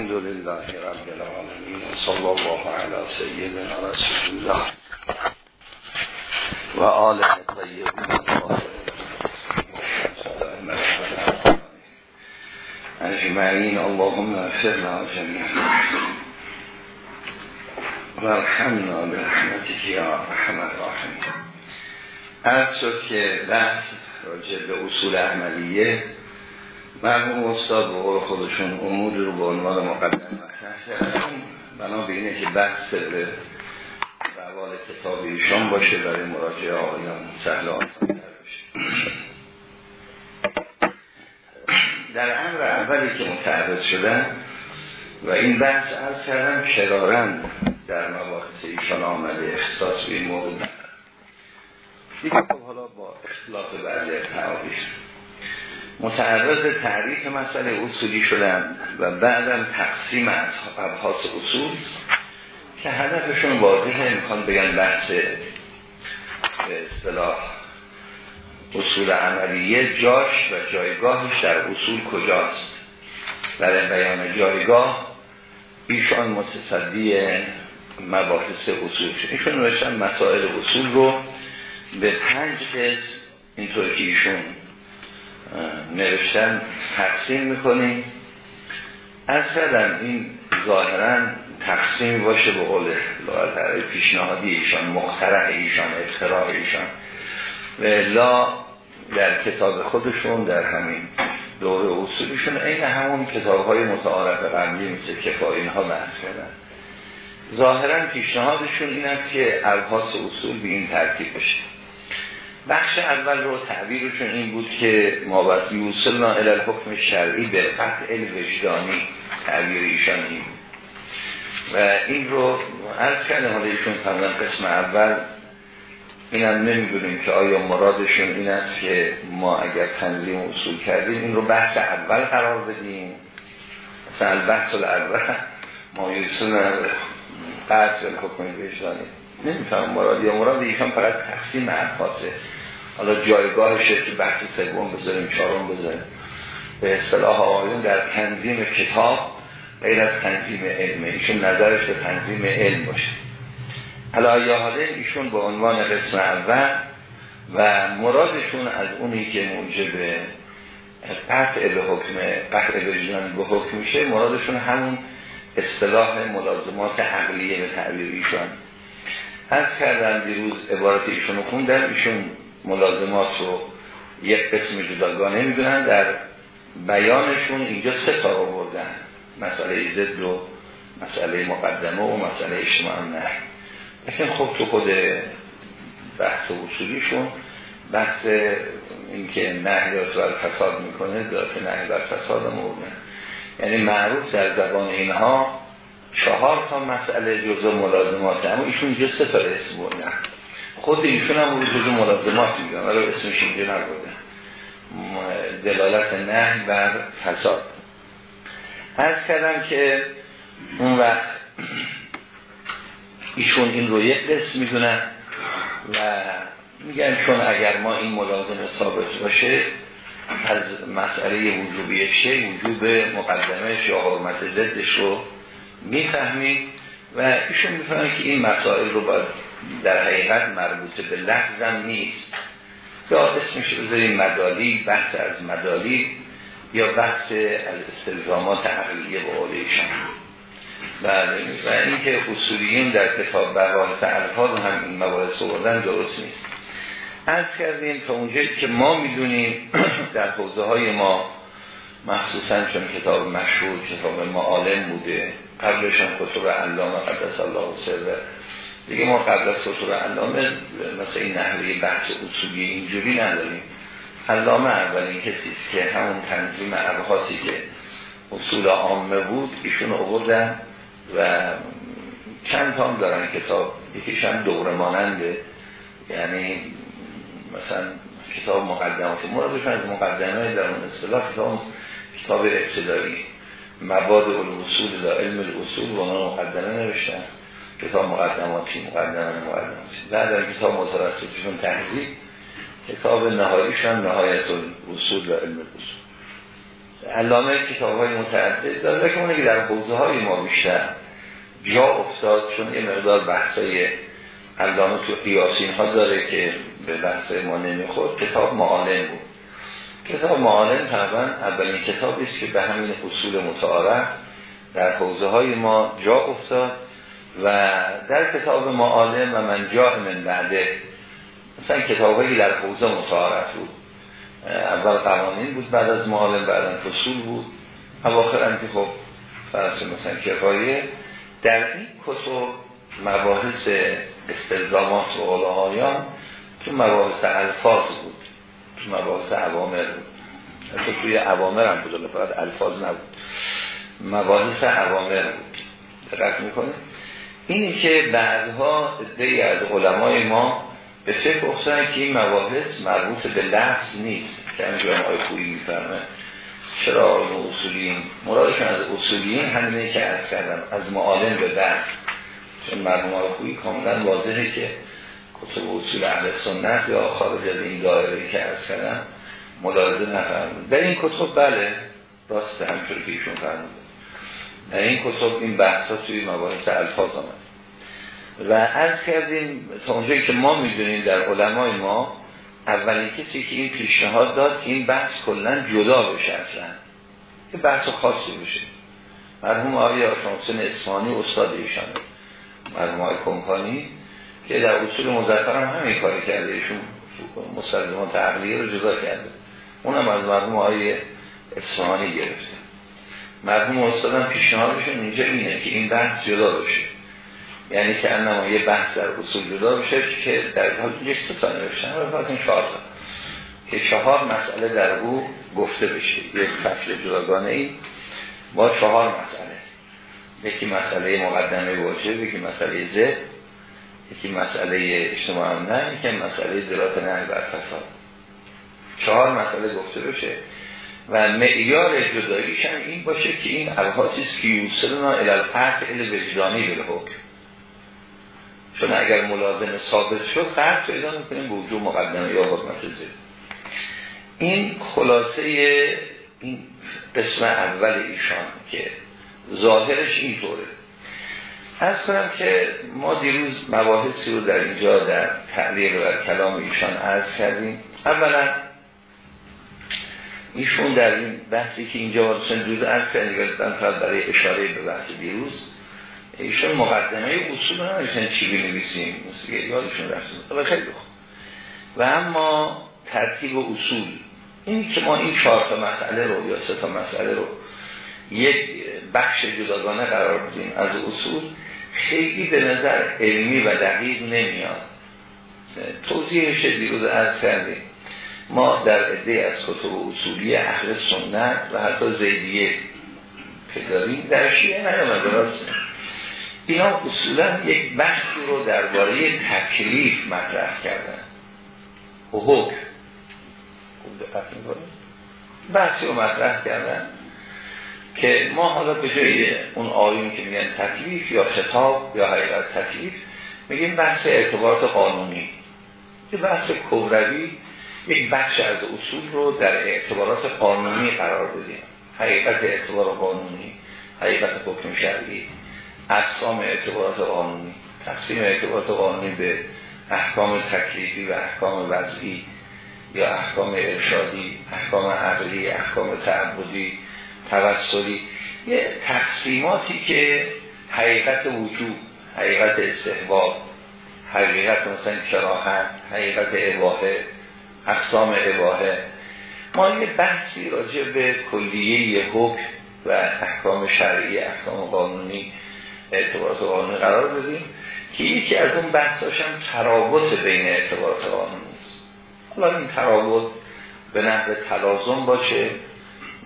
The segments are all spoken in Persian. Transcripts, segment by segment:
الحمد لله رب العالمين صلى الله على سيدنا رسول الله و آله طیبین اجمعین اللهم اغفرنا جميعا ورحمنا برحمتك یا رحم الراحمین از شد که بحث راجع به اصول عملیه مرحوم استاد به قول خودشون امور رو به عنوان مقدم بنا به اینه که بحث به روال کتاب ایشان باشه برای مراجعه آقایان سهل در امر اولی که متعرض شدن و این بحث از کردم کرارن در مباحث ایشان آمده اختصاص به این موضوع دیگه خب حالا با اختلاف بعضی تعاریف متعرض تعریف مسئله اصولی شدن و بعدم تقسیم از ابحاث اصول که هدفشون واضحه می‌خوان بگن بحث به اصطلاح اصول عملیه جاش و جایگاهش در اصول کجاست. برای بیان جایگاه ایشان متصدی مباحث اصول شد. ایشان نوشتن مسائل اصول رو به پنج قسم اینطور که ایشون نوشتن تقسیم می‌کنیم از کردم این ظاهرا تقسیم باشه به قول لاغتره پیشنهادی ایشان مخترع ایشان اختراع ایشان. و لا در کتاب خودشون در همین دوره اصولشون این همون کتاب های متعارف قبلی مثل کفا اینها بحث کردن. ظاهرا پیشنهادشون این است که الهاس اصول به این ترتیب بشه. بخش اول رو تعبیرشون این بود که ما باید یوصلنا الالحکم شرعی به قطع وجدانی تعبیر ایشان این و این رو از کرده حالا ایشون فرمودن قسم اول. اینم نمی‌دونیم که آیا مرادشون این است که ما اگر تنظیم اصول کردیم این رو بحث اول قرار بدیم. مثلا بحث اول ما یوصلنا قطع الحکم وجدانی نمیفهم مراد یا مراد ایشان فقط تقسیم ابحاثه حالا جایگاهشه که بحث سوم بذاریم چهارم بذاریم. به اصطلاح آقایون در تنظیم کتاب غیر از تنظیم علم ایشون نظرش به تنظیم علم باشه. حالا یا حالا ایشون به عنوان قسم اول و مرادشون از اونی که موجب قطع به حکم قطع به به حکم میشه مرادشون همون اصطلاح ملازمات عقلیه به تعبیر ایشان از کردن دیروز عبارت ایشون رو خوندن ایشون ملازمات رو یک قسم جداگانه نمی‌دونن. در بیانشون اینجا سه تا رو بردن. مسئله زد و مسئله مقدمه و مسئله اجتماع نه لیکن خب تو خود بحث اصولیشون بحث اینکه نهی از فساد می‌کنه ذات نهی بر فساد مردن یعنی معروف در زبان اینها چهار تا مسئله جزء ملازمات. اما ایشون سه تا اسم بردن. خود ایشون هم اون جزء ملازمات میگن ولی اسمش اینجا نبردن دلالت نه بر فساد. از کردم که اون وقت ایشون این رو یک قسم می‌دونن و میگن چون اگر ما این ملازم ثابت باشه از مسئله وجوبی شه وجوب مقدمش یا حرمت ضدش رو می‌فهمیم و ایشون می‌فهمه که این مسائل رو باید در حقیقت مربوط به لحظم نیست. یا اسمش بذاریم مدالی بحث از مدالی یا بحث از استلزامات عقلیه با بله و اینکه اصولیین در کتاب بحث الفاظ هم این مباحث بردن درست نیست. از کردیم تا اونجایی که ما می‌دونیم در حوزه های ما مخصوصا چون کتاب مشهور کتاب معالم بوده قبلش هم کتب علامه قدس الله و سر دیگه ما قبل از کتب علامه مثل این نحوه بحث اصولی اینجوری نداریم. علامه اولین کسی که همون تنظیم ابحاثی که اصول عامه بود ایشون آوردن و چند تام دارن کتاب. یکیش هم دوره ماننده. یعنی مثلا کتاب مقدمات مرادشون از مقدمه در اون اصطلاح کتاب کتاب ابتدایی. مباد اصول دا علم الاصول و مقدمه نوشتن. کتاب مقدماتی مقدمه مقدماتی بعد در کتاب متوسطشون تحضیب کتاب نهاییشون نهایت اصول و علم الاصول. علامه کتاب های متعدد داره که اونه که در حوزه های ما بیشتر جا افتاد چون یه مقدار بحثای علامه تو قیاسین ها داره که به بحثای ما نمی‌خورد کتاب معالم بود. کتاب معالم تقریبا اولین کتابی است که به همین اصول متعارف در حوزه های ما جا افتاد. و در کتاب معالم و من جا من بعده مثلا کتاب هایی در حوزه متعارف بود. اول قوانین بود بعد از معالم بعد فصول بود. اواخر هم که خب فرض مثلا کفایه در این کتب مباحث استلزامات و قلعایان تو مباحث الفاظ بود تو مباحث عوامر بود. تو توی عوامر هم بود فقط الفاظ نبود. مباحث عوامر بود. دقت می‌کنه اینی که بعدها ادهی از علمای ما به فکر افتادن که این مباحث مربوط به لفظ نیست که همینجور آقای خویی میفرمه چرا اصولین؟ مرادشون از اصولین همینه که از کردم از معالم به بعد. چون مرموم آقای خویی کاملا واضحه که کتب اصول اهل سنت یا خارج از این دایره که از کردم ملاحظه نفرمود در این کتب بله راست همچون که ایشون فرموده. در این کتب این بحثا توی مباحث الفاظ آمد و از کردیم تا اونجایی که ما می‌دونیم در علمای ما اولین کسی که این پیشنهاد داد این بحث کلا جدا بشه اصلا یه بحث خاصی بشه. مرحوم آقای آشانسن اسفانی استاد ایشانه مرحوم آقای کمپانی که در اصول مزفر هم همین کاری کرده ایشون مستلزمان تعقلیه رو جدا کرده. اونم از مرحوم آقای اصفهانی گرفته. مرحوم استادم پیشنهادشون اینجا اینه که این بحث جدا بشه. یعنی که انما یه بحث در اصول جدا بشه که در حال یک ستا نوشتن و این چهار که چهار مسئله در او گفته بشه. یک فصل جداگانه ای با چهار مسئله. یکی مسئله مقدمه واجب یکی مسئله زد یکی مسئله اجتماع نه یکی مسئله دلات نه بر فساد. چهار مسئله گفته بشه و معیار جداییش هم این باشه که این ابحاثی است که یوصلنا الی وجدانی به حکم. چون اگر ملازم ثابت شد قرد پیدا می‌کنیم به وجود مقدمه یا حکمت زید این خلاصه این قسم اول ایشان که ظاهرش اینطوره. از کنم که ما دیروز مباحثی رو در اینجا در تعلیق و کلام ایشان عرض کردیم. اولا ایشون در این بحثی که اینجا وارسن دوز عرض کردیم برای اشاره به بحث دیروز ایشون مقدمه اصول هم نمیشن چی بنویسیم؟ یادشون رفتیم خیلی خوب. و اما ترتیب اصول. این که ما این چهار تا مسئله رو یا سه تا مسئله رو یک بخش جداگانه قرار بدیم از اصول خیلی به نظر علمی و دقیق نمیاد. توضیحش دیروز از کردیم. ما در عده از کتب اصولی اهل سنت و حتی زیدیه که داریم در شیعه نیامده راست. اینا اصولا یک بحثی رو درباره تکلیف مطرح کردن. و حکم. بحثی رو مطرح کردن که ما حالا به جای اون آیون که میگن تکلیف یا خطاب یا حقیقت تکلیف میگیم بحث اعتبارات قانونی. یه بحث کبروی یک بخش از اصول رو در اعتبارات قانونی قرار بدیم. حقیقت اعتبار قانونی حقیقت حکم شرعی. اقسام اعتبارات قانونی تقسیم اعتبارات قانونی به احکام تکلیفی و احکام وضعی یا احکام ارشادی احکام عقلی احکام تعبدی توسلی یه تقسیماتی که حقیقت وجود حقیقت استحباب حقیقت مثلا شراحت حقیقت اباهه اقسام اباهه ما یه بحثی راجع به کلیه حکم و احکام شرعی احکام قانونی اعتبارات قانونی قرار بدیم که یکی از اون بحثاش هم ترابط بین اعتبارات قانونی است. حالا این ترابط به نحو تلازم باشه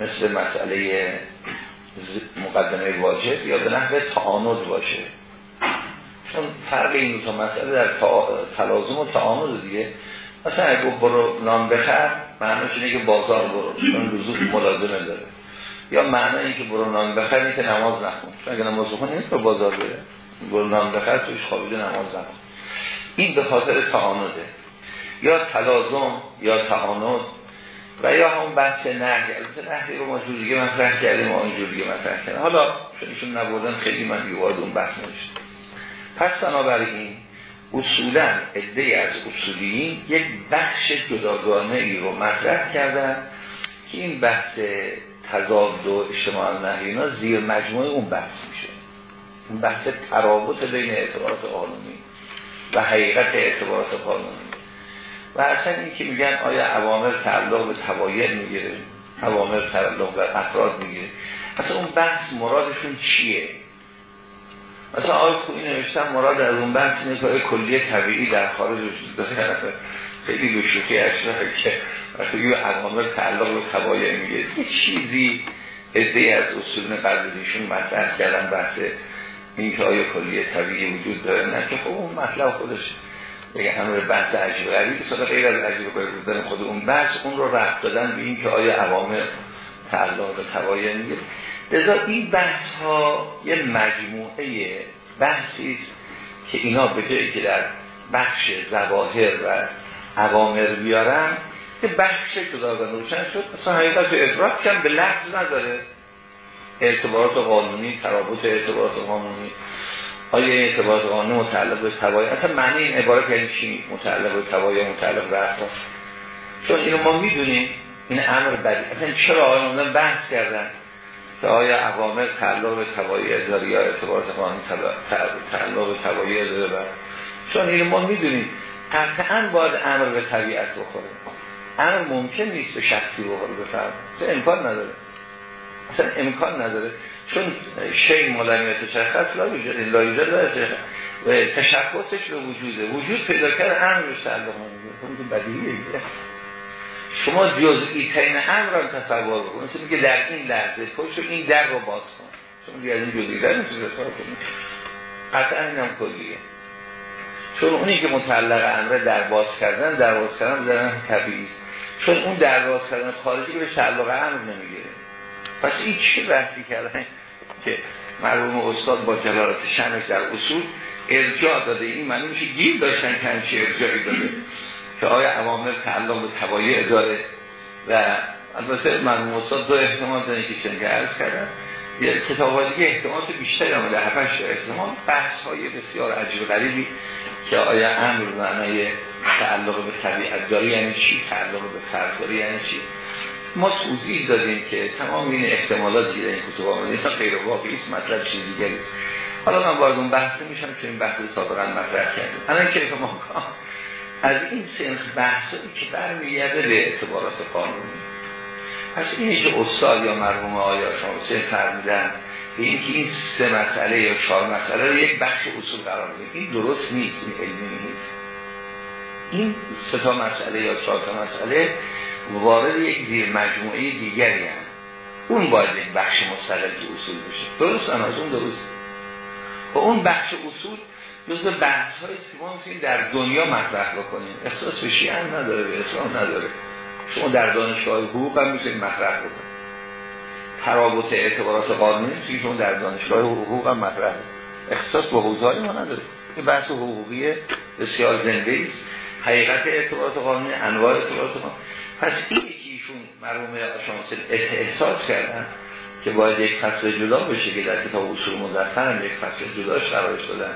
مثل مسئله مقدمه واجب یا به نحو تعانود باشه. چون فرق این دو مسئله در تلازم و تعانود دیگه. مثلا اگه برو نام بخر معنیش اینه که بازار برو چون لزوم ملازمه داره. یا معنی این که برو نام بخر که نماز نخون. چون اگه نماز بخون نیست به بازار بره. برو نام بخر توش خوابیده نماز نخون. این به خاطر تعانده یا تلازم یا تعاند و یا همون بحث نهی. البته نهی رو ما جور دیگه مطرح کردیم ما جور دیگه مطرح کردیم. حالا چون ایشون نبردن خیلی من دیگه اون بحث نمیشه پس بنابراین اصولا عده از اصولیین یک بخش جداگانه ای رو مطرح کردن که این بحث تضاد و اجتماع نهی اینا زیر مجموعه اون بحث میشه. اون بحث ترابط بین اعتبارات قانونی و حقیقت اعتبارات قانونی. و اصلا این که میگن آیا عوامل تعلق به توایر می‌گیره عوامل تعلق به افراد می‌گیره اصلا اون بحث مرادشون چیه؟ مثلا آقای خوبی نوشتن مراد از اون بحث اینه که کلیه طبیعی در خارج وجود داره؟ خیلی گشوخی اشراه که وقتی به عوامل تعلق به توایر می‌گیره یه چیزی ادهی از اصول قبلیشون مطرح کردن بحث این که آیا کلیه طبیعی وجود داره. نه که خب اون مطلب خودش بگه امر بحث عجیب غریب که غیر از عجیب بودن خود اون بحث اون رو رفت دادن به این که آیا عوامل تعلق به توایر می‌گیره لذا این بحث ها یه مجموعه بحثی است که اینا به که در بخش زواهر و عوامر بیارن که بخش جداگانه روشن شد اصلا حقیقت ادراک کم به نداره. اعتبارات قانونی ترابط اعتبارات قانونی. آیا این اعتبارات قانونی متعلق به توایی اصلا معنی این عبارت یعنی چی؟ متعلق به توایی متعلق به افراد چون اینو ما می‌دونیم این امر بدی. اصلا چرا آیان بحث کردن؟ که آیا عوامل تعلق به توایی داره یا اعتبارات قانونی تعلق به توایی داره چون اینو ما می‌دونیم. قطعا باید امر به طبیعت بخوره. امر ممکن نیست به شخصی بخوره بفرد اصلا امکان نداره. اصلا امکان نداره. چون شی مالمی تشخص لا یوجد لا یوجد و تشخصش به وجوده. وجود پیدا کرد امر به تعلق خب بدیهیه. شما جزئی ترین امر را تصور بکنید مثل میگه در این لحظه پشت این در رو باز کن. چون دیگه از این جزئی در کنید قطعا اینم کلیه. چون اونی که متعلق امره در باز کردن در باز کردن بزنن طبیعی چون اون در باز کردن خارجی به تعلق امر نمی‌گیره. پس این چه بحثی کردن که مرحوم استاد با جلالت شنش در اصول ارجاع داده؟ این معنی میشه گیر داشتن که همچه ارجاعی داده. که آیا عوامل تعلق به توایع داره و البته مرحوم استاد دو احتمال داره که چنگه عرض کردن. یه کتاب دیگه احتمالات بیشتری آمده هفتش احتمال. بحث های بسیار عجیب غریبی. که آیا امر معنای تعلق به طبیعت داری یعنی چی؟ تعلق به فرد داری یعنی چی؟ ما توضیح دادیم که تمام این احتمالات دیگه این کتب آمده اینا غیر واقعی است مطلب چیز دیگری حالا من وارد اون بحث میشم چون این بحث سابقا مطرح کردیم. الان که ما از این سنخ بحثی که برمیگرده به اعتبارات قانونی. پس اینی که استاد یا مرحوم آیا شما سه فرمیدن به اینکه این سه مسئله یا چهار مسئله رو یک بخش اصول قرار بده این درست نیست این علمی نیست. این سه تا مسئله یا چهار تا مسئله وارد یک زیر مجموعه دیگری هم. اون باید یک بخش مستقل اصول بشه. درست از اون درست. و اون بخش اصول جزء بحث های که در دنیا مطرح بکنیم احساس به شیعه نداره به اسلام نداره. شما در دانشگاه حقوق هم می‌تونید مطرح بکنید. ترابط اعتبارات قانونی می‌تونید شما در دانشگاه حقوق هم مطرح احساس به حوزه ما نداره این بحث حقوقی بسیار زنده است. حقیقت اعتبارات قانونی انواع اعتبارات قانونی پس این یکی ایشون مرحوم شما احساس کردن که باید یک فصل جدا بشه که در کتاب اصول مزفر هم یک فصل جداش قرارش دادن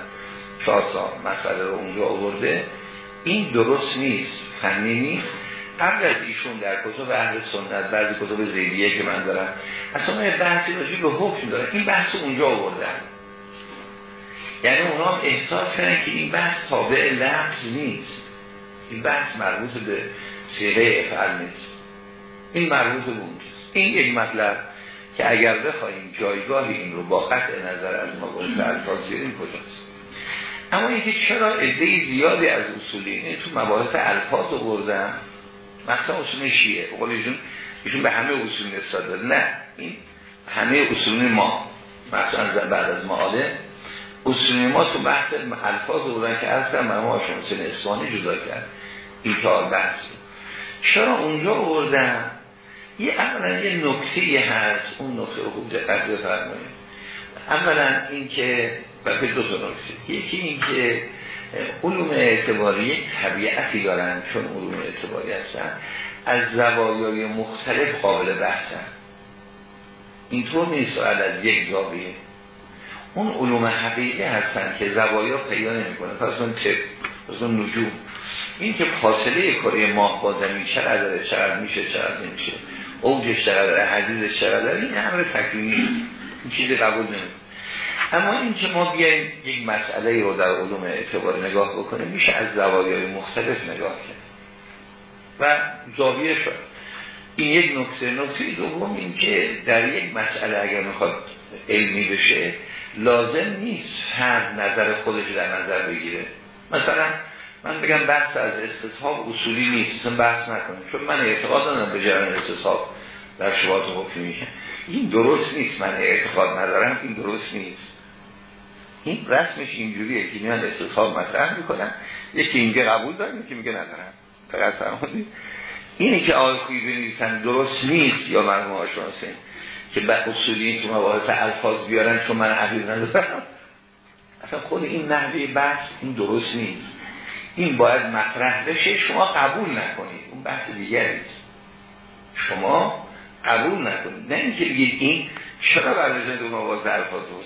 چهار تا مسئله رو اونجا آورده. این درست نیست. فنی نیست. قبل از ایشون در کتب اهل سنت بعضی کتب زیدیه که من دارم اصلا بحثی راجعی به حکم داره این بحث اونجا آوردن یعنی اونا هم احساس کردن که این بحث تابع لفظ نیست. این بحث مربوط به سیغه افعال نیست. این مربوط به اون این یک مطلب که اگر بخواهیم جایگاه این رو با قطع نظر از ما گفته الفاظ این کجاست. اما اینکه چرا عده زیادی از اصولی تو مباحث الفاظ رو بردن مثلا اصول شیعه. بقول ایشون ایشون به همه اصول نسبت نه این همه اصول ما مثلا بعد از معاله اصول ما تو بحث الفاظ رو بردن که اصلا مرموم شمسین اسفانی جدا کرد. این تا بحث. چرا اونجا بردن یه اولا یه نکته هست اون نکته رو خوب دقت بفرمایید. اولا این که دو تا نکته. یکی این که علوم اعتباری طبیعتی دارن چون علوم اعتباری هستن. از زوایای مختلف قابل بحثن. اینطور نیست از یک زاویه اون علوم حقیقی هستن که زوایا پیدا نمی‌کنه. پس اون تب پس اون نجوم. این که فاصله کره ماه با زمین چقدر چقدر میشه چقدر نمیشه. اوجش چقدر حدیثش چقدر این امر تکوینی چیزی قبول نمی‌کنه. اما این که ما بیایم یک مسئله رو در علوم اعتبار نگاه بکنیم میشه از زوایای مختلف نگاه کرد. و زاویه شد. این یک نکته. نکته دوم این که در یک مسئله اگر می‌خواد علمی بشه لازم نیست هر نظر خودش در نظر بگیره. مثلا من بگم بحث از استصحاب اصولی نیست. بحث نکنیم چون من اعتقاد دارم به جریان استصحاب در شبات حکمی. این درست نیست. من اعتقاد ندارم. این درست نیست. این رسمش اینجوریه که میان استصحاب مطرح می‌کنن. یکی اینجا قبول دارم یکی میگه ندارم فقط فرمودید اینی که آقای خویی بنویسن درست نیست یا مرحوم آشانسین که به اصولی تو مباحث الفاظ بیارن چون من عقیل ندارم. اصلا خود این نحوه بحث این درست نیست. این باید مطرح بشه شما قبول نکنید. اون بحث دیگری است. شما قبول نکنید. نه اینکه بگید این چرا برای دو مباحث الفاظ بود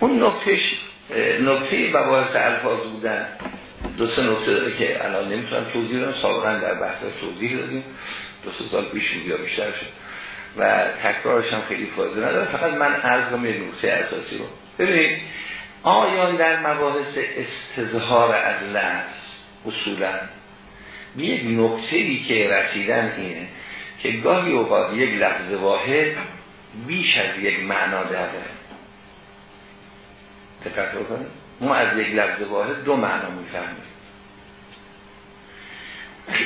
اون نکتهش نکته مباحث الفاظ بودن دو سه نکته داره که الان نمی‌تونم توضیح دارم سابقا در بحث توضیح دادیم. دو سه سال پیش یا بیشتر شد. و تکرارش هم خیلی فایده نداره. فقط من عرض کنم یه نکته اساسی رو. ببینید آیان در مباحث استظهار از لفظ اصولا یک نکته ای که رسیدن اینه که گاهی اوقات یک لفظ واحد بیش از یک معنا داره. دقت بکنید. ما از یک لفظ واحد دو معنا می‌فهمیم.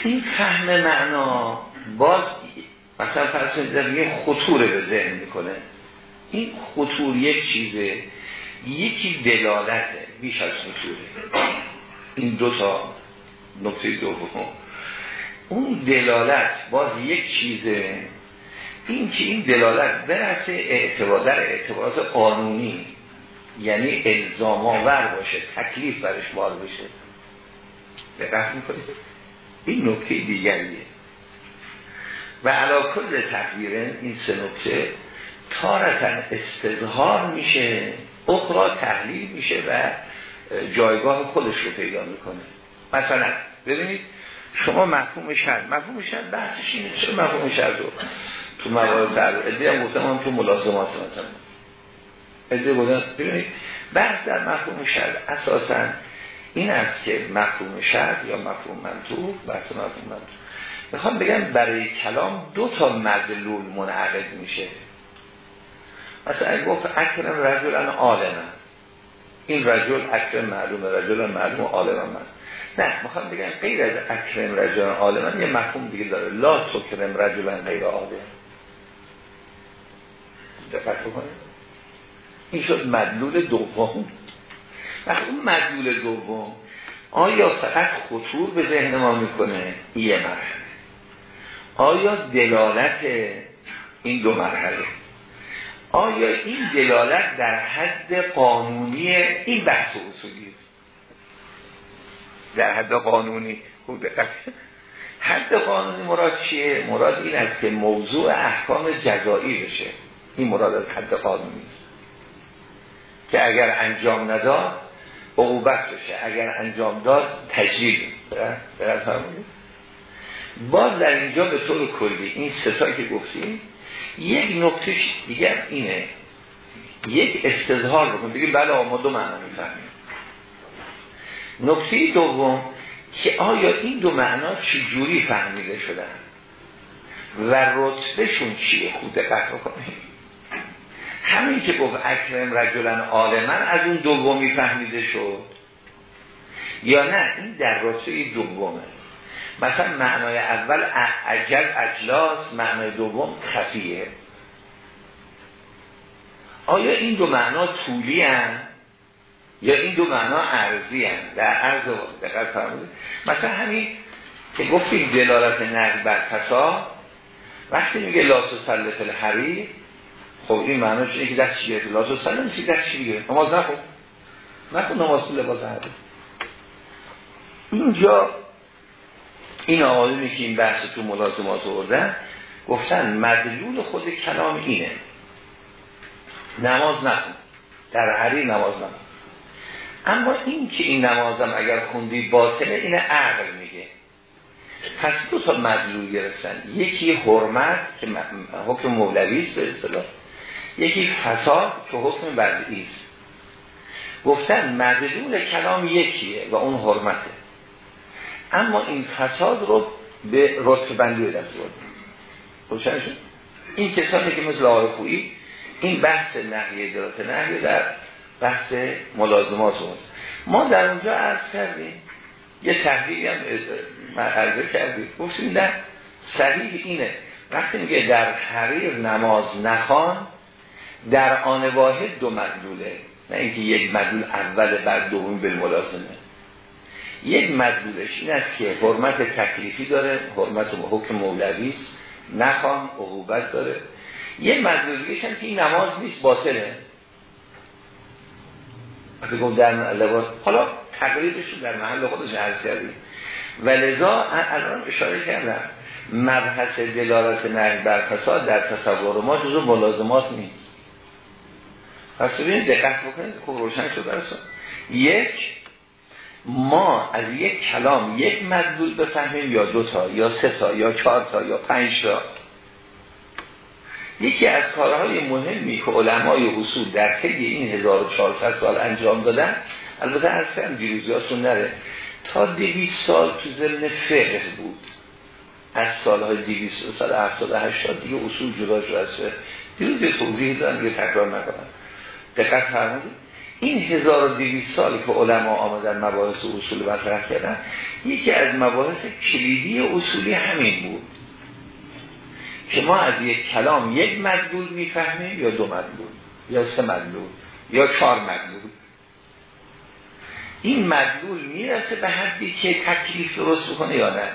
این فهم معنا باز مثلا فرض یه خطوره به ذهن می‌کنه. این خطور یک چیزه یکی دلالته بیش از خطوره. این دو تا نکته دوم. اون دلالت باز یک چیزه. این که این دلالت برسه اعتبار در اعتبارات قانونی یعنی الزام آور باشه تکلیف برش بار بشه. دقت می‌کنید؟ این نکته دیگریه. و علا کل تقدیرن این سه نکته تارتن استظهار میشه اخرا تحلیل میشه و جایگاه خودش رو پیدا می‌کنه. مثلا ببینید شما مفهوم شرط مفهوم شرط بحثش اینه چرا مفهوم شرط رو تو موارد در هم گفتم هم تو ملازمات مثلا. ادهه بودن ببینید بحث در مفهوم شرط اساسا این است که مفهوم شرط یا مفهوم منطوق بحث مفهوم منطوق. می‌خوام بگم برای کلام دو تا مدلول منعقد میشه. مثلا گفت اکرم رجل عالم. این رجل اکرم معلوم رجل معلوم عالم من نه می‌خوام بگم غیر از اکرم رجل عالم یه مفهوم دیگه داره. لا رجل غیر عالم. دقت بکنید. این شد مدلول دوم. وقتی اون مدلول دوم آیا فقط خطور به ذهن ما می‌کنه؟ یه مرحله. آیا دلالت این دو مرحله؟ آیا این دلالت در حد قانونی این بحث اصولی؟ در حد قانونی. خوب حد قانونی مراد چیه؟ مراد این است که موضوع احکام جزایی بشه. این مراد از حد قانونی است. که اگر انجام نداد عقوبت بشه. اگر انجام داد تجریب باز در اینجا به طور کلی این ستایی که گفتیم یک نکتش دیگر اینه. یک استظهار بکن دیگه بله ما دو معنا می‌فهمیم. نکته دوم که آیا این دو معنا چجوری فهمیده شدن و رتبهشون چیه؟ خود دقت بکنیم همین که گفت اکرم رجلن آلمن از اون دومی فهمیده شد یا نه این در رتبه دومه مثلا معنای اول عجل اجلاس معنای دوم خفیه آیا این دو معنا طولی هن؟ یا این دو معنا عرضی هن؟ در عرض دقیق فرمودید مثلا همین که گفتیم دلالت نقل بر فسا وقتی میگه لاس و سلط الحری خب این معناش اینه که دست چیه و سلط میشه دست چی نماز نخون. نخون نماز تو لباس حری اینجا این آقایونی که این بحث تو ملازمات آوردن گفتن مدلول خود کلام اینه. نماز نکن در حریر نماز نکن اما این که این نمازم اگر خوندی باطله این عقل میگه. پس دو تا مدلول گرفتن. یکی حرمت که حکم مولوی است به اصطلاح. یکی فساد که حکم وضعی است. گفتن مدلول کلام یکیه و اون حرمته. اما این فساد رو به رتب بندی دست شد؟ این کسانی که مثل آقای خویی این بحث نحیه ادارات نحیه در بحث ملازمات بود. ما در اونجا عرض کردیم یه تحلیلی هم عرضه کردیم. گفتیم نه صحیح اینه. وقتی میگه در حریر نماز نخوان در آن واحد دو مدلوله. نه اینکه یک مدلول اول بعد دوم ملازمه. یک مدلولش این است که حرمت تکلیفی داره حرمت حکم مولوی نخوان عقوبت داره. یه مدلولیش هم که این نماز نیست باطله. در لباس. حالا تقریبش در محل خودش عرض کردیم. و لذا الان اشاره کردم مبحث دلالت نهی بر فساد در تصور ما جزو ملازمات نیست. پس ببینید دقت بکنید خوب روشن شد برسون یک ما از یک کلام یک مدلول بفهمیم یا دو تا یا سه تا یا چهار تا یا پنج تا. یکی از کارهای مهمی که علمای اصول در طی این 1400 سال انجام دادن البته از هم دیروزیاتون نره تا 200 سال تو ضمن فقه بود. از سالهای 200 سال 70 80 دیگه اصول جدا شد از فقه. دیروز توضیح دادم یه تکرار نکنم. دقت فرمودید این 1200 سالی که علما آمدن مباحث اصول مطرح کردن یکی از مباحث کلیدی اصولی همین بود. که ما از یک کلام یک مدلول می‌فهمیم یا دو مدلول یا سه مدلول یا چهار مدلول. این مدلول می‌رسه به حدی که تکلیف درست بکنه یا نه.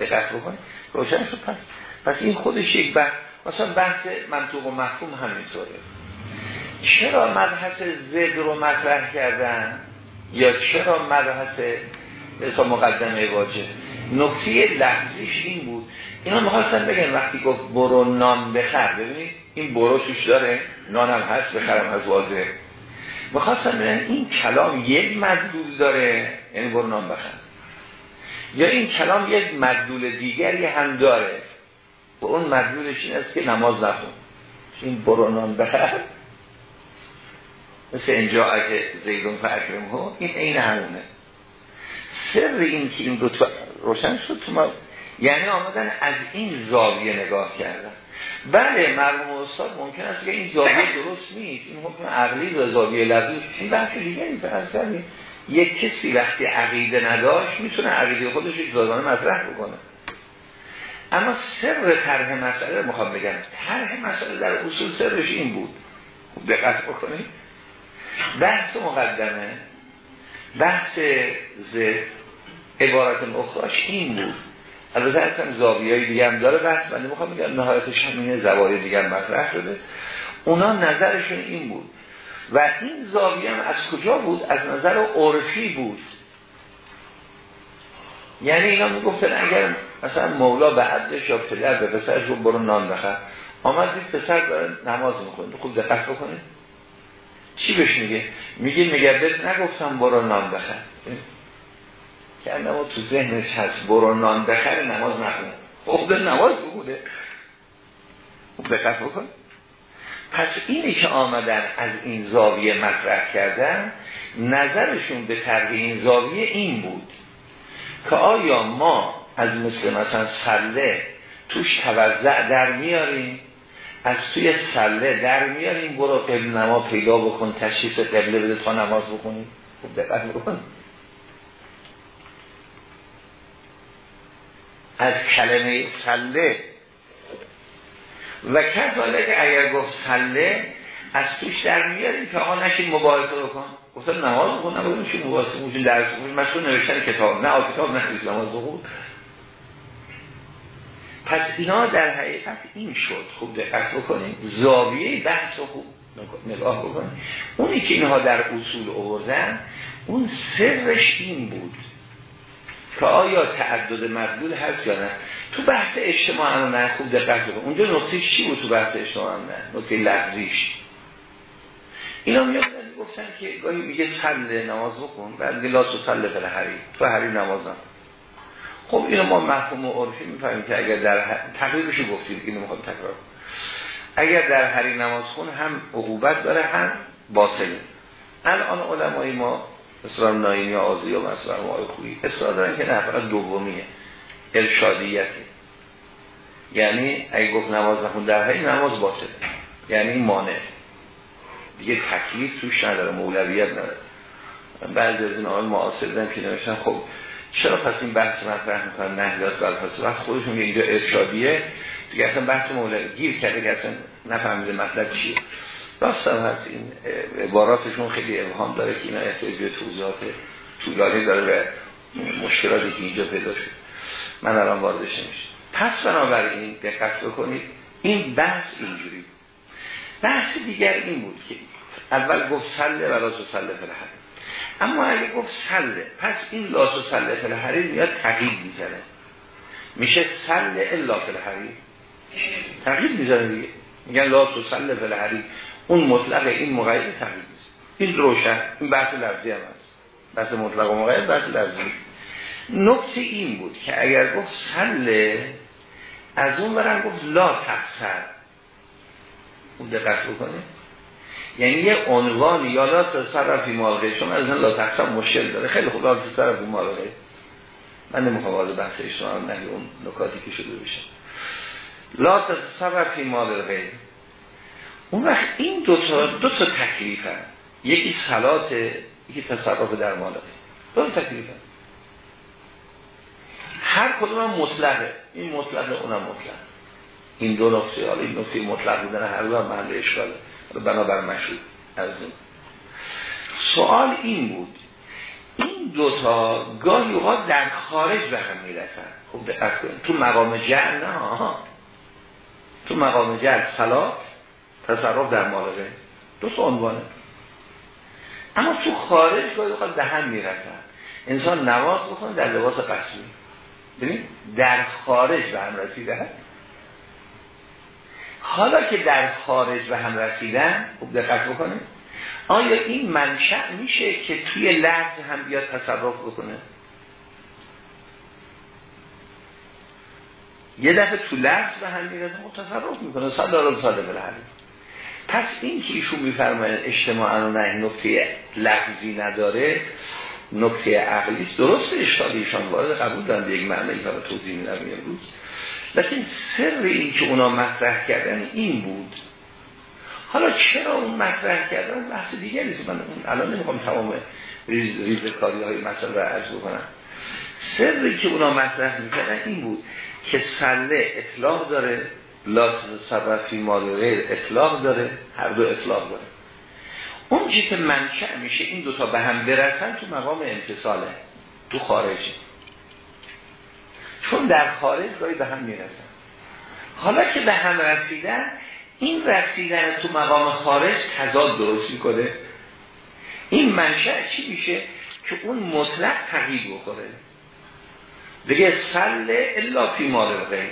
دقت بکنه. روشن شد. پس پس این خودش یک بحث مثلا بحث منطوق و مفهوم همینطوره. چرا مبحث زد رو مطرح کردن؟ یا چرا مبحث مثلا مقدمه واجه نکته لحظیش این بود. اینا می‌خواستن بگن وقتی گفت برو نان بخر ببینید این برو توش داره نانم هست بخرم از واضح می‌خواستن بگن این کلام یک مدلول داره یعنی برو نان بخر. یا این کلام یک مدلول دیگری هم داره. و اون مدلولش این است که نماز نخون. این برو نان بخر. مثل اینجا اگه زیدون فاکرم ها این این همونه. سر این که این دو روشن شد تو ما یعنی آمدن از این زاویه نگاه کردن. بله مرموم استاد ممکن است که این زاویه درست نیست. این حکم عقلی و زاویه لفظی این بحث فرض کنید یک کسی وقتی عقیده نداشت می‌تونه عقیده خودش زادانه مطرح بکنه. اما سر طرح مسئله می‌خوام بگم طرح مسئله در اصول سرش این بود. دقت بکنید. بحث مقدمه بحث ز عبارت اخراش این بود. البته اصلا زاویه های دیگه هم داره بحث من می‌خوام بگم نهایتش همینه زوایای دیگه هم مطرح شده. اونا نظرشون این بود. و این زاویه هم از کجا بود؟ از نظر عرفی بود. یعنی اینا می‌گفتن اگر مثلا مولا به عدش یا پدر به پسرش رو برو نان بخر آمد دید پسر داره نماز می‌کنه خوب دقت بکنه. چی بهش میگه؟ میگه میگه نگفتم برو نان بخر. که ما تو ذهنش هست برو نان بخر نماز نخونه. خب نماز بوده خوب دقت بکن. پس اینی که آمدن از این زاویه مطرح کردن نظرشون به طرح این زاویه این بود که آیا ما از مثل مثلا سله توش توزع در میاریم؟ از توی سله در میاریم برو قبل نما پیدا بکن تشریف قبله بده تا نماز بکنیم خوب دقت بکن. از کلمه سله. و که اگر گفت سله از توش در میاریم که آقا نشین مباحثه بکن. گفتن نماز بکن نبودیم چی مباحثه بکن درس بکن مشکل نوشتن کتاب. نه کتاب نخوید نماز بکن پس اینا در حقیقت این شد. خوب دقت بکنیم زاویه بحث رو خوب نگاه بکنیم اونی که اینها در اصول آوردن اون سرش این بود که آیا تعدد مدلول هست یا نه. تو بحث اجتماع نه خوب دقت بکن اونجا نقطه چی بود تو بحث اجتماع نه نقطه لفظیش اینا میاد گفتن که گاهی میگه سل نماز بکن بعد لا تو سل تو حری نماز خب اینو ما مفهوم و عرفی می‌فهمیم که اگر در تقریبش گفتید که نمی‌خوام تکرار اگر در حری نماز خون هم عقوبت داره هم باطله الان علمای ما مثلا ناینی آزی و مثلا ما خوبی اصلا دارن که نه فقط دومیه. ارشادیته یعنی اگه گفت نماز نخون در حری نماز باطله یعنی مانع. دیگه تکلیف توش نداره مولویت نداره. بعضی از این آقای معاصر که نوشتن خب چرا پس این بحث مطرح می‌کنن؟ نهیات و الفاظ خودشون اینجا ارشادیه. دیگه اصلا بحث مولوی گیر کرده که اصلا نفهمیده مطلب چیه. راست هم هست این عباراتشون خیلی ابهام داره که اینا احتیاج به توضیحات طولانی داره و مشکلاتی که اینجا پیدا شد. من الان واردش نمیشه پس بنابراین دقت بکنید این بحث اینجوری بحث دیگر این بود که اول گفت سله و لاس و سله فلحری اما اگه گفت سله. پس این لاس و سله فلحری میاد تقیید می‌زنه. میشه سله الا فلحری تقیید می‌زنه دیگه. میگن لاس و سله فلحری اون مطلق این مقید تقیید این روشن. این بحث لفظی هم هست. بحث مطلق و مقید بحث لفظی. نکته این بود که اگر گفت سله از اون برن گفت لا تقصر خوب دقت بکنه یعنی یه عنوان یا لا تصرفی مالغه شما از لا تقسم مشکل داره. خیلی خوب لا تصرفی مالغه من نمی‌خوام وارد بحث اجتماع نه اون نکاتی که شده بشه. لا تصرفی مالغه اون وقت این دو تا دو تا تکلیف هم. یکی صلات یکی تصرف در مالغه دو تا تکلیف هم. هر کدوم هم مطلقه. این مطلقه اونم مطلقه این دو نقطه حالا این نقطه مطلق بودن هر دو هم محل اشکاله. بنابر مشروع. از این. سوال این بود. این دوتا گاهی اوقات در خارج به هم می‌رسن. خوب دقت کنید تو مقام جل نه آها. تو مقام جل سلات تصرف در مالقه دو عنوانه. اما تو خارج گاهی اوقات به هم می‌رسن. انسان نواز بکنه در لباس قصمی ببین در خارج به هم رسیده حالا که در خارج به هم رسیدن خوب دقت بکنه آیا این منشأ میشه که توی لحظ هم بیاد تصرف بکنه؟ یه دفعه تو لحظ به هم می‌رسه تصرف می‌کنه. صد دارم ساده بله پس این که ایشون میفرماید اجتماعا نه نکته لفظی نداره نکته عقلی درست اشتاد ایشان وارد قبول دارن به یک معنی و توضیح میدم امروز. لیکن سر این که اونا مطرح کردن این بود. حالا چرا اون مطرح کردن؟ بحث دیگه نیست. من الان نمی‌خوام تمام ریز, ریز کاری های مسئله رو عرض بکنم. سری که اونا مطرح می‌کردن این بود که سله اطلاق داره لاس سبب فی غیر اطلاق داره هر دو اطلاق داره. اون چی که منشأ میشه این دوتا به هم برسن تو مقام امتصاله تو خارجه. چون در خارج گاهی به هم می‌رسن. حالا که به هم رسیدن این رسیدن تو مقام خارج تضاد درست می‌کنه. این منشأ چی میشه؟ که اون مطلق تغییر بخوره دیگه سل الا فی مال غیر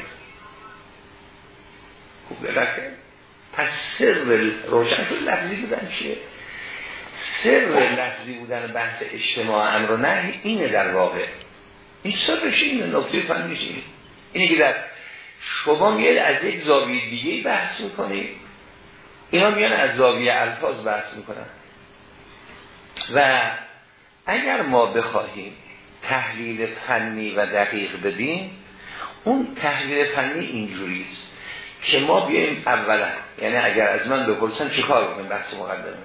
خوب بلکه پس سر روشن شد لفظی بودن چیه؟ سر لفظی بودن بحث اجتماع امر نه اینه در واقع. این سرش اینه نکته فنیش اینه اینه که در شما میاد از یک زاویه دیگه بحث می‌کنید اینا میان از زاویه الفاظ بحث می‌کنن. و اگر ما بخواهیم تحلیل فنی و دقیق بدیم اون تحلیل فنی اینجوریست که ما بیایم اولا یعنی اگر از من بپرسن چه کار بکنیم بحث مقدمه.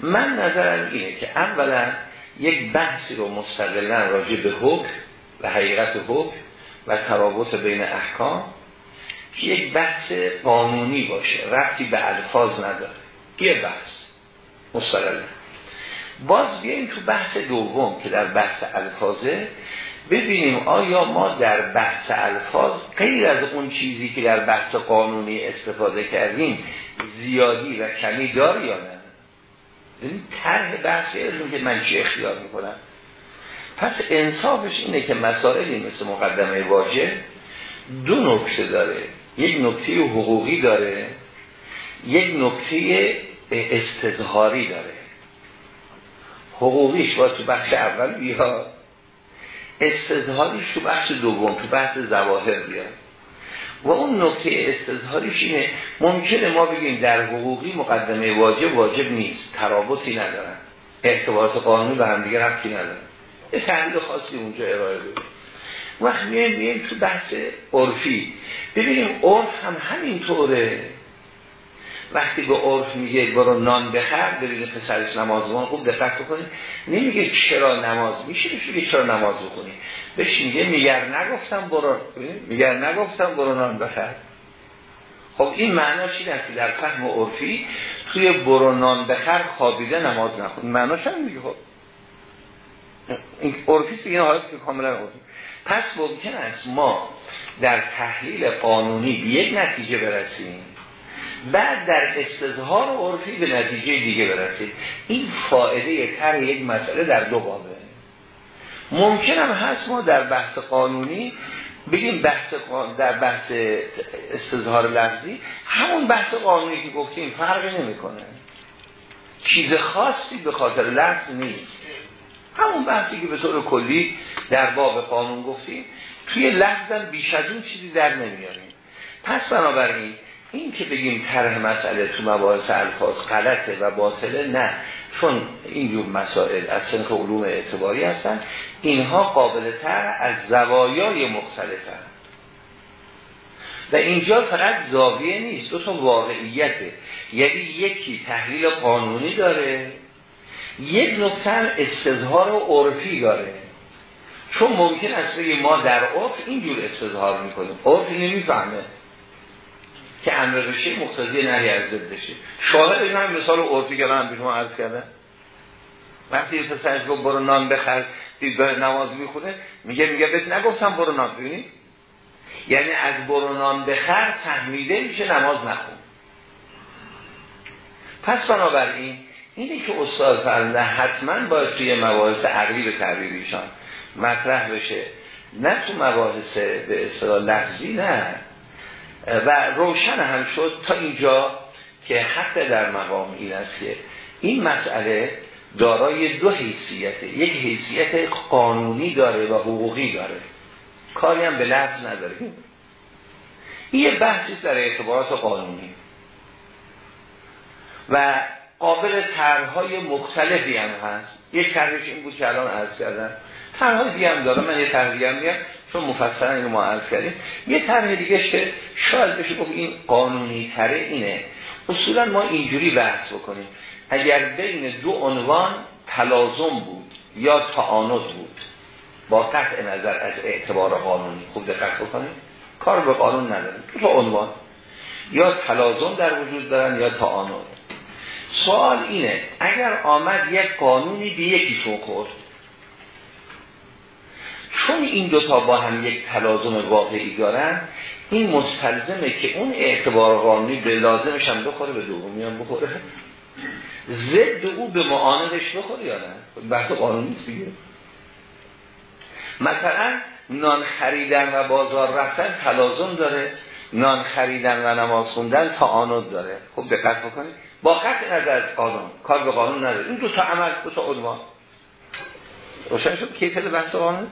من نظرم اینه که اولا یک بحثی رو مستقلا راجع به حکم و حقیقت حکم و ترابط بین احکام که یک بحث قانونی باشه رفتی به الفاظ نداره. یه بحث. مستقلا. باز بیاییم تو بحث دوم که در بحث الفاظه ببینیم آیا ما در بحث الفاظ غیر از اون چیزی که در بحث قانونی استفاده کردیم زیادی و کمی داره یا نه؟ این طرح بحثی از که من چی اختیار می‌کنم. پس انصافش اینه که مسائلی مثل مقدمه واژه دو نکته داره. یک نکته حقوقی داره یک نکته استظهاری داره. حقوقیش با تو بخش اول بیاد استظهاریش تو بخش دوم تو بحث زواهر بیاد. و اون نکته استظهاریش اینه ممکنه ما بگیم در حقوقی مقدمه واجب واجب نیست ترابطی ندارن. اعتبارات قانونی به هم دیگه رفتی ندارن یه تحلیل خاصی اونجا ارائه بده. وقت میایم میایم تو بحث عرفی. ببینیم عرف هم همینطوره. وقتی به عرف میگه برو نان بخر ببینید پسرش نماز بخون خوب دقت بکنید نمیگه چرا نماز میشه میگه چرا نماز بخونی بهش میگه میگر نگفتم برو میگر نگفتم برو نان بخر. خب این معناش این است در فهم عرفی توی برو نان بخر خوابیده نماز نخون. معناش هم میگه خب. این عرفی این حالت که کاملا عرفی. پس ممکن است ما در تحلیل قانونی به یک نتیجه برسیم. بعد در استظهار عرفی به نتیجه دیگه برسید. این فائده تر یک مسئله در دو بابه. ممکن هم هست ما در بحث قانونی بگیم بحث در بحث استظهار لفظی. همون بحث قانونی که گفتیم فرقی نمی‌کنه. چیز خاصی به خاطر لفظ نیست. همون بحثی که به طور کلی در باب قانون گفتیم توی لفظم بیش از اون چیزی در نمیاریم. پس بنابراین این که بگیم طرح مسئله تو مباحث الفاظ غلطه و باطله نه. چون اینجور مسائل از سنخ علوم اعتباری هستن. اینها قابل تر از زوایای مختلفن. و اینجا فقط زاویه نیست. دو تا واقعیته یعنی یکی تحلیل قانونی داره. یک هم استظهار عرفی داره. چون ممکن است ما در عرف اینجور استظهار می‌کنیم. عرف نمی‌فهمه که امر بشه مقتضی نهی از ضد بشه. شاهد این هم مثال عرفی که من به شما عرض کردم. وقتی یه پسرش گفت برو نان بخر دیدگاه نماز می‌خونه میگه میگه بهت نگفتم برو نان ببینی. یعنی از برو نان بخر تحمیده میشه نماز نخون. پس بنابراین اینی که استاد فرمده حتما باید توی مباحث عقلی به تعبیر ایشان مطرح بشه. نه تو مباحث به اصطلاح لفظی نه. و روشن هم شد تا اینجا که حق در مقام این است که این مسئله دارای دو حیثیته. یک حیثیت قانونی داره و حقوقی داره. کاری هم به لفظ نداره. این یه بحثی در اعتبارات قانونی. و قابل طرحهای مختلفی هم هست. یک طرحش این بود که الان عرض کردن طرحهای دیگه هم داره من یه دیگه هم میگم. چون مفصلا اینو ما عرض کردیم یه طرح دیگه که شاید بشه گفت این قانونی تره اینه. اصولا ما اینجوری بحث بکنیم. اگر بین دو عنوان تلازم بود یا تعاند بود با قطع نظر از اعتبار قانونی خوب دقت بکنیم کار به قانون نداریم دو عنوان. یا تلازم در وجود دارن یا تعاند سوال اینه اگر آمد یک قانونی به یکیشون خورد چون این دوتا با هم یک تلازم واقعی دارن این مستلزمه که اون اعتبار قانونی به لازمش هم بخوره به دومی هم بخوره. ضد او به معاندش بخوره یا نه؟ بحث قانونی نیست مثلا نان خریدن و بازار رفتن تلازم داره نان خریدن و نماز خوندن تعاند داره. خب دقت بکنید. با قطع نظر از قانون کار به قانون نداره. این دو تا عمل دو تا عنوان. روشن شد؟ کیفیت بحث قانون؟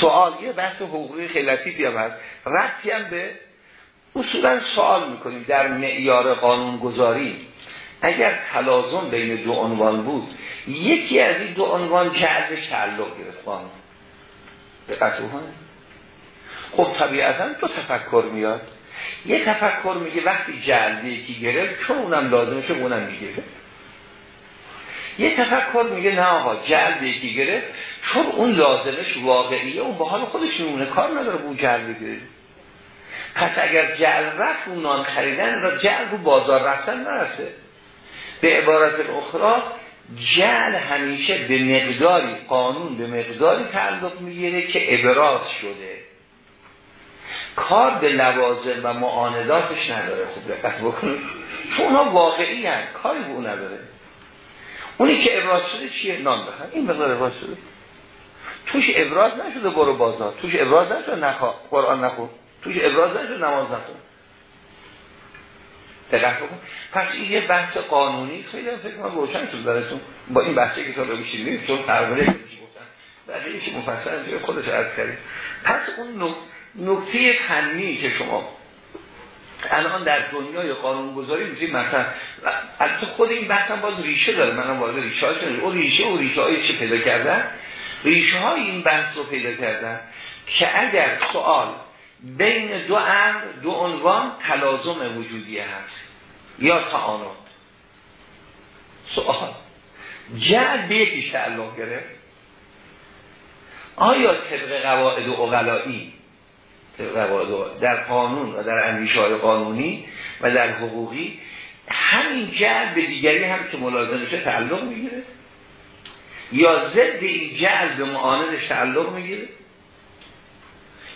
سوال یه بحث حقوقی خیلی لطیفی هم هست. ربطی هم به اصولا سوال می‌کنیم در معیار قانون گذاری اگر تلازم بین دو عنوان بود یکی از این دو عنوان که ازش تعلق گرفت قانون دقت خب طبیعتا دو تفکر میاد. یه تفکر میگه وقتی جلد یکی گرفت چون اونم لازمشه اونم می‌گیره یه تفکر میگه نه آقا جلد یکی گرفت چون اون لازمش واقعیه اون با حال خودش میمونه. کار نداره اون جلد بگیره. پس اگر جل رفت اون نان خریدن و جل رو بازار رفتن نرفته. به عبارت اخرى جل همیشه به مقداری قانون به مقداری تعلق می‌گیره که ابراز شده. کار به لوازم و معانداتش نداره. خوب دقت بکنید. چون اونا واقعی هست کاری به اون نداره. اونی که ابراز شده چیه؟ نان بخن این مقدار ابراز شده. توش ابراز نشده برو بازار. توش ابراز نشده نخوا. قرآن نخون. توش ابراز نشده نماز نخون. دقت بکن. پس این یه بحث قانونی خیلی فکر کنم روشن شد براتون. با این بحثی که تو رو بشید چون گفتن بعد یکی مفصل خودش عرض کردیم. پس اون نکته فنی که شما الان در دنیای قانون گذاری می‌تونید مثلا البته خود این بحث هم باز ریشه داره منم وارد ریشه هاش او ریشه و ریشه هایی چه پیدا کردن؟ ریشه های این بحث رو پیدا کردن که اگر سوال بین دو امر دو عنوان تلازم وجودی هست یا تعانود سوال. جعل به یکیش تعلق گرفت؟ آیا طبق قواعد اغلایی در قانون و در اندیشه های قانونی و در حقوقی همین جعل به دیگری هم که ملازم شه تعلق می‌گیره. یا ضد این جعل به معاندش تعلق می‌گیره.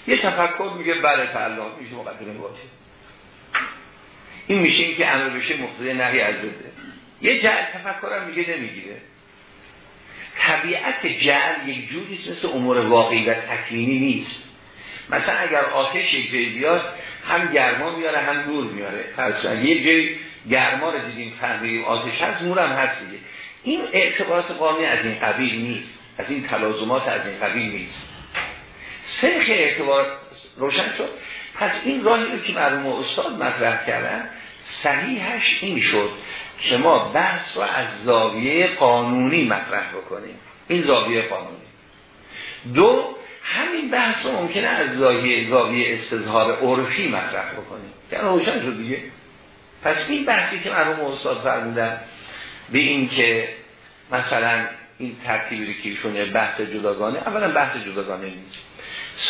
یه تفکر میگه بله تعلق میشه مقدمه باشه. این میشه این که امر بشه مقتضی نهی از بده یه جعل تفکر هم میگه نمی‌گیره. طبیعت جعل یک جوری مثل امور واقعی و تکوینی نیست. مثلا اگر آتش یک جایی بیاد هم گرما میاره هم نور میاره. پس یک جایی گرما رو دیدیم فهمیدیم آتش هست نور هم هست دیگه. این اعتبارات قانونی از این قبیل نیست. از این تلازمات از این قبیل نیست. سرخ اعتبار روشن شد. پس این راهی که مرحوم استاد مطرح کردن صحیحش این شد که ما بحث رو از زاویه قانونی مطرح بکنیم. این زاویه قانونی. دو همین بحث ممکنه از زاویه زاویه استظهار عرفی مطرح بکنیم. یعنی روشن شد دیگه. پس این بحثی که مرحوم استاد فرمودن به این که مثلا این ترتیبی که ایشون بحث جداگانه اولا بحث جداگانه نیست.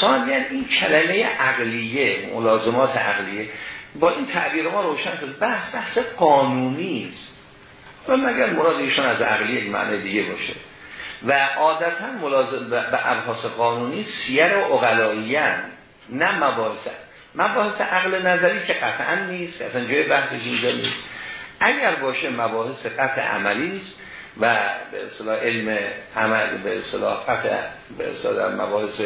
ثانیا این کلمه عقلیه ملازمات عقلیه با این تعبیر ما روشن شد. بحث بحث قانونی است. و مگر مراد ایشون از عقلیه معنی دیگه باشه؟ و عادتا ملازم به ابحاث قانونی سیر و اقلایی نه مباحث. مباحث عقل نظری که قطعا نیست اصلا جای بحثش اینجا نیست. اگر باشه مباحث قطع عملی نیست و به اصطلاح علم عمل به اصطلاح قطع به اصطلاح مباحث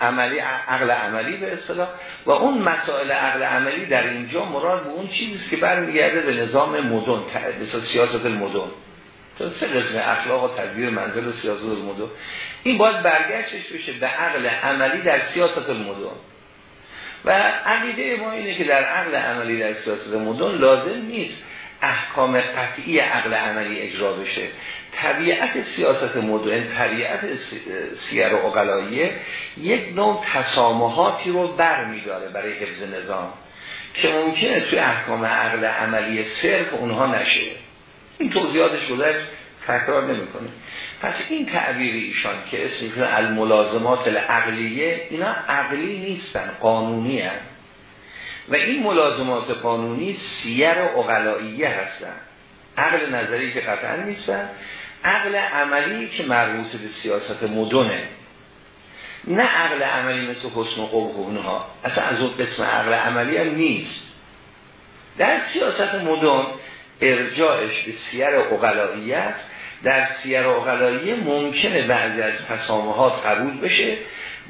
عملی عقل عملی به اصطلاح. و اون مسائل عقل عملی در اینجا مراد به اون چیزی که برمیگرده به نظام مدن به سیاست المدن چون سه قسم اخلاق و تدبیر منزل و سیاست المدن این باید برگشتش بشه به عقل عملی در سیاست المدن و عقیده ما اینه که در عقل عملی در سیاست مدن لازم نیست احکام قطعی عقل عملی اجرا بشه. طبیعت سیاست مدن طبیعت سیر و اقلاییه یک نوع تسامحاتی رو بر میداره برای حفظ نظام که ممکنه توی احکام عقل عملی صرف اونها نشه. این توضیحاتش گذشت تکرار نمی‌کنه. پس این تعبیر ایشان که اسم الملازمات العقلیه اینا عقلی نیستن قانونی هستن. و این ملازمات قانونی سیر اقلائیه هستن. عقل نظری که قطعا نیستن عقل عملی که مربوط به سیاست مدونه نه عقل عملی مثل حسن و قبه ها اصلا از اون قسم عقل عملی هم نیست. در سیاست مدن ارجاعش به سیر اقلائیه است. در سیر اقلائیه ممکنه بعضی از تسامحات قبول بشه.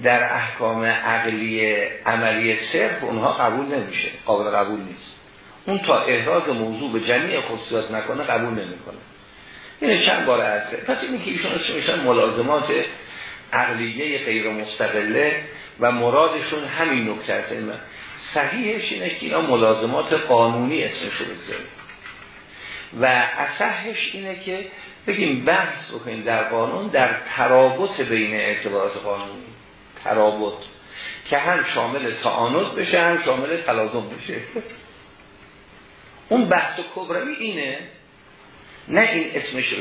در احکام عقلی عملی صرف اونها قبول نمیشه قابل قبول نیست. اون تا احراز موضوع به جمعی خصوصیات نکنه قبول نمی‌کنه. این چند بار هسته پس اینی که ایشون اسمشن ملازمات عقلیه غیر مستقله و مرادشون همین نکته هست صحیحش اینه که اینا ملازمات قانونی اسمشو بذاریم و اصحش اینه که بگیم بحث بکنیم در قانون در ترابط بین اعتبارات قانونی. ترابط. که هم شامل تعانوز بشه هم شامل تلازم بشه. اون بحث کبروی اینه. نه این اسمش رو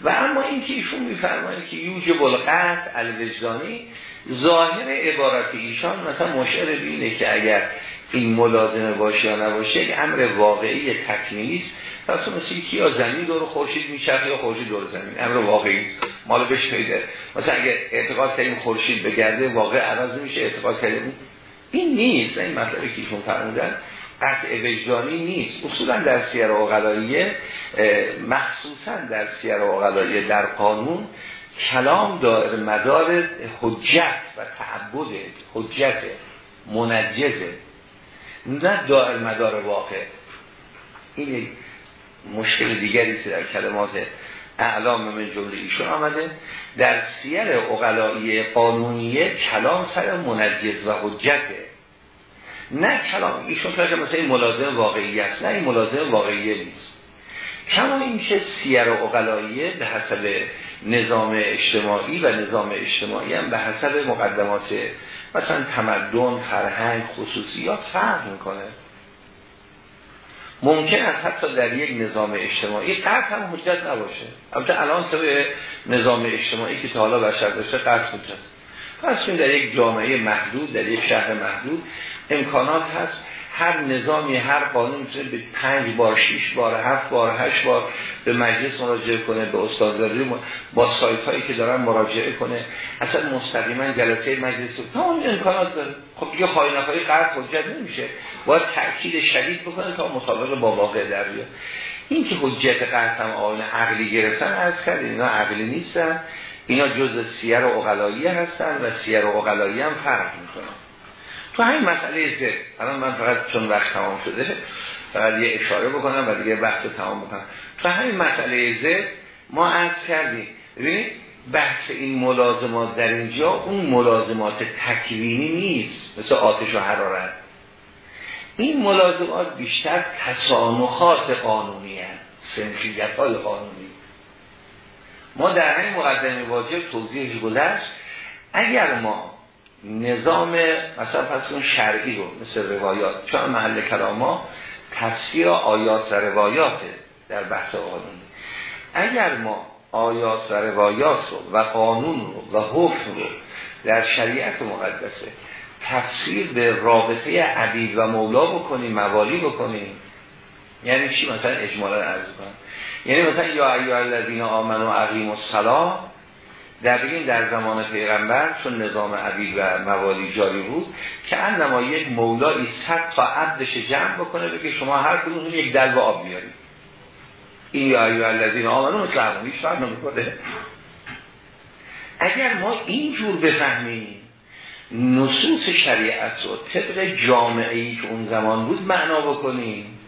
و اما این که ایشون میفرماید که یوج بلغت الوجدانی ظاهر عبارت ایشان مثلا مشعر بینه که اگر این ملازمه باشه یا نباشه یک امر واقعی تکمیلی پس مثل یکی یا زمین دور خورشید میچرخه یا خورشید دور زمین. امر واقعی مال بهش پیده. مثلا اگه اعتقاد کردیم خورشید بگرده واقع عرض میشه اعتقاد کردیم. این نیست. این مطلبی که ایشون فرمودن قطع وجدانی نیست. اصولا در سیر اقلاییه مخصوصا در سیر اقلاییه در قانون کلام دائر مدار حجت و تعبد حجت منجزه نه دائر مدار واقع. این مشکل دیگری که در کلمات اعلام من جمله ایشون آمده در سیر اقلایی قانونیه کلام سر منجز و حجته نه کلام ایشون که مثلا این ملازم واقعی نه این ملازم واقعیه نیست. کما این که سیر اقلاییه به حسب نظام اجتماعی و نظام اجتماعی هم به حسب مقدمات مثلا تمدن، فرهنگ، خصوصیات فرق می‌کنه. ممکن است حتی در یک نظام اجتماعی قرض هم حجت نباشه. البته الان به نظام اجتماعی که تا حالا بشر داشته قرض حجت پس در یک جامعه محدود در یک شهر محدود امکانات هست هر نظامی هر قانون می‌تونه به پنج بار شیش بار هفت بار هشت بار به مجلس مراجعه کنه به استانداری با سایت هایی که دارن مراجعه کنه. اصلا مستقیما جلسه مجلس تمام امکانات داره. خب دیگه خواهی نخواهی قرد حجت نمیشه. باید تاکید شدید بکنه تا مطابق با واقع در بیاد. این که حجت هم آن عقلی گرفتن از کردیم اینا عقلی نیستن. اینا جز سیر و اقلایی هستن و سیر و اقلایی هم فرق می‌کنن تو همین مسئله زد الان من فقط چون وقت تمام شده فقط یه اشاره بکنم و دیگه بحث تمام بکنم. تو همین مسئله زد ما عرض کردیم. ببینید بحث این ملازمات در اینجا اون ملازمات تکوینی نیست. مثل آتش و حرارت. این ملازمات بیشتر تصانخات قانونی هست سنخیت های قانونی. ما در همین مقدمه واجب توضیحش گذشت اگر ما نظام مثلا پس شرعی رو مثل روایات چون محل کلاما تفسیر آیات و روایاته در بحث قانونی. اگر ما آیات و روایات رو و قانون رو و حکم رو در شریعت مقدسه تفسیر به رابطه عبید و مولا بکنیم موالی بکنیم. یعنی چی؟ مثلا اجمالا عرض کنم یعنی مثلا یا ایوه الذین آمنوا و الصلاه در بگیم در زمان پیغمبر چون نظام عبید و موالی جاری بود که انما یک مولایی صد تا عبدش جمع بکنه بگه شما هر کدوم یک دلو آب بیارید این یا ایوه الذین آمنوا مثل همون هیچ فرق نمی‌کنه. اگر ما اینجور بفهمیم نصوص شریعت رو طبق جامعه که اون زمان بود معنا بکنیم.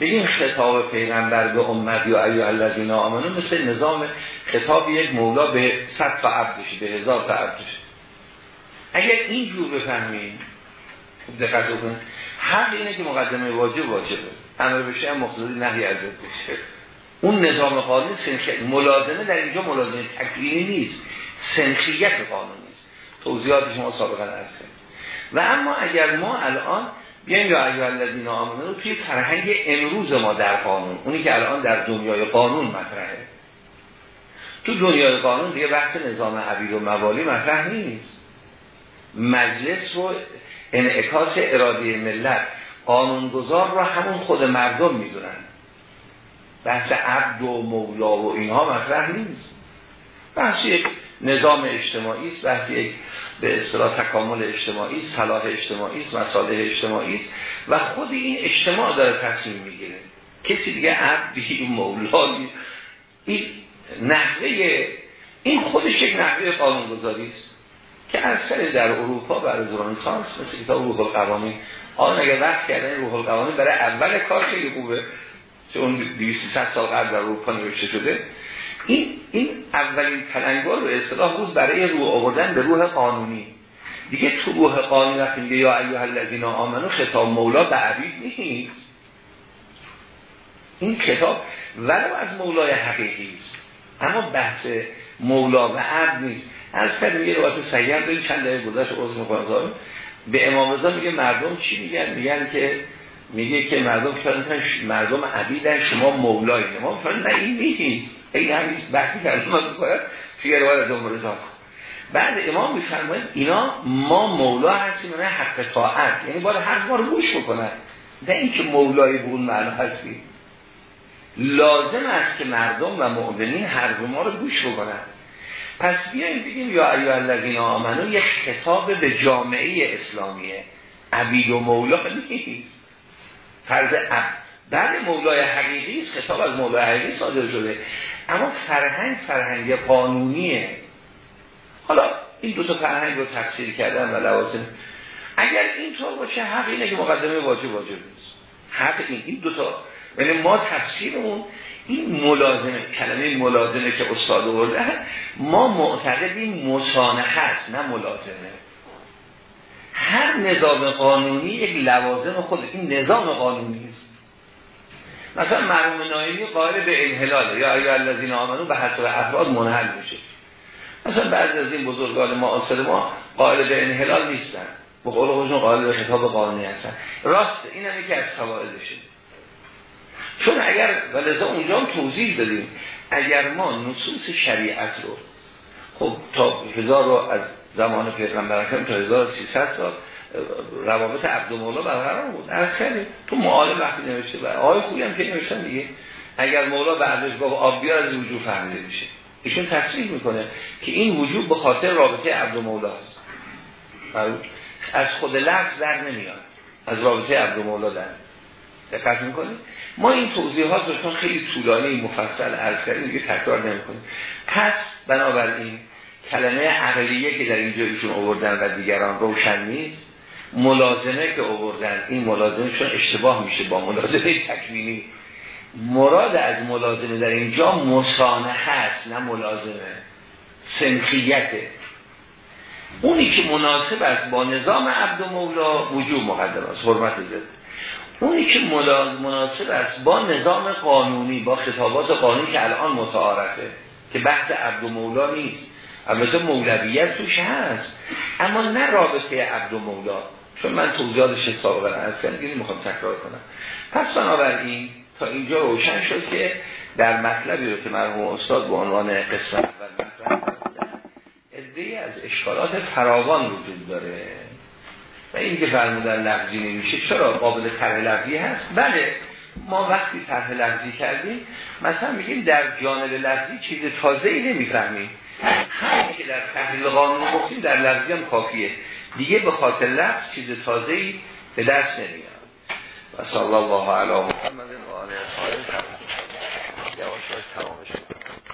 بگیم خطاب پیغمبر به امت یا ایو الذین آمنو مثل نظام خطاب یک مولا به صد تا عبدش به هزار تا عبدش اگر اینجور بفهمیم دقت بکنیم حق اینه که مقدمه واجب واجبه. امر بشه هم مقتضی نهی از بشه. اون نظام قانونی سنخیت ملازمه در اینجا ملازمه تکوینی نیست. سنخیت قانونی. است توضیحات شما سابقا عرض و اما اگر ما الان بیایم یا ایها الذین آمنو توی فرهنگ امروز ما در قانون اونی که الان در دنیای قانون مطرحه. تو دنیای قانون دیگه بحث نظام عبید و موالی مطرح نیست. مجلس رو انعکاس اراده ملت قانونگذار رو همون خود مردم می‌دونن. بحث عبد و مولا و اینها مطرح نیست. بحث یک نظام اجتماعی است بحث یک به اصطلاح تکامل اجتماعی صلاح اجتماعی است مسائل اجتماعی و خود این اجتماع داره تصمیم می‌گیره. کسی دیگه عبدی مولایی این نحوه این خودش یک نحوه قانونگذاری است که اکثر در اروپا برای رنسانس مثل کتاب روح القوانین آن اگر وقت کردن روح القوانین برای اول کار خیلی خوبه چون 200 سال قبل در اروپا نوشته شده. این این اولین تلنگار رو اصطلاح بود برای روح آوردن به روح قانونی. دیگه تو روح قانونی وقتی میگه یا ایها الذین آمنو خطاب مولا به عبید نیست. این کتاب ولو از مولای حقیقی است. اما بحث مولا و عبد نیست. از کردیم یه روایت سیار داریم چند دقیقه گذشت عرض می‌کنم به امام رضا میگه مردم چی میگن؟ میگن که میگه که مردم فرانتن مردم عبیدن شما مولای ما فرانتن نه این نیست. این همین بحثی که از ما توی روایت از رضا بعد امام میفرماید اینا ما مولا هستیم نه؟ حق طاعت. یعنی باید هر ما رو گوش بکنن. نه اینکه مولای بون معنا هستیم لازم است که مردم و مؤمنین هر ما رو گوش بکنن. پس بیاییم بگیم یا ایو الذین آمنو یک خطاب به جامعه اسلامیه. عبید و مولا نیست. فرض عبد. بعد مولای حقیقی خطاب از مولای حقیقی صادر شده. اما فرهنگ فرهنگ قانونیه. حالا این دو تا فرهنگ رو تفسیر کردن و لوازم. اگر اینطور باشه حق اینه که مقدمه واجب واجب نیست. حق این این دو تا یعنی ما تفسیرمون این ملازمه کلمه ملازمه که استاد ورده ما معتقدیم مسانحه است نه ملازمه. هر نظام قانونی یک لوازم خود این نظام قانونی مثلا مرحوم نایمی قائل به انحلاله یا اگر الذین آمنو به حسب افراد منحل میشه. مثلا بعضی از این بزرگان معاصر ما قائل به انحلال نیستن. به قول خودشون قائل به خطاب قانونی هستن. راست این هم یکی از قواعدشه. چون اگر ولذا اونجا هم توضیح دادیم اگر ما نصوص شریعت رو خب تا هزار رو از زمان پیغمبر اکرم تا 1300 سال روابط عبد و مولا برقرار بود. خیلی تو معالم وقتی نوشته و آقای خوبی هم که نوشتن دیگه. اگر مولا بعدش گفت آب بیار از وجود فهمیده میشه. ایشون تصریح می‌کنه که این وجود به خاطر رابطه عبد و مولا است از خود لفظ در نمیاد. از رابطه عبد و مولا در دقت می‌کنید ما این توضیحات رو خیلی طولانی مفصل عرض کردیم تکرار نمی‌کنیم. پس بنابراین کلمه عقلیه که در اینجا ایشون آوردن و دیگران روشن نیست. ملازمه که آوردن این ملازمه چون اشتباه میشه با ملازمه تکوینی مراد از ملازمه در اینجا مسانه هست نه ملازمه. سنخیته اونی که مناسب است با نظام عبد و مولا وجود مقدم است حرمت زد اونی که مناسب است با نظام قانونی با خطابات قانونی که الان متعارفه که بحث عبد و مولا نیست. البته مولویت توش هست اما نه رابطه عبد و مولا. چون من توضیحاتش سابقا از کردم می‌خوام تکرار کنم. پس بنابراین تا اینجا روشن شد که در مطلبی رو که مرحوم استاد به عنوان قصه اول مطرح از اشکالات فراوان وجود داره. و این که فرمودن لفظی نمیشه چرا قابل طرح لفظی هست؟ بله ما وقتی طرح لفظی کردیم مثلا میگیم در جانب لفظی چیز تازه ای نمی‌فهمیم همین که در تحلیل قانون گفتیم در لفظی هم کافیه. دیگه به خاطر لفظ چیز تازه‌ای به دست نمیاد. و صلی الله علی محمد و آله و تمام شد.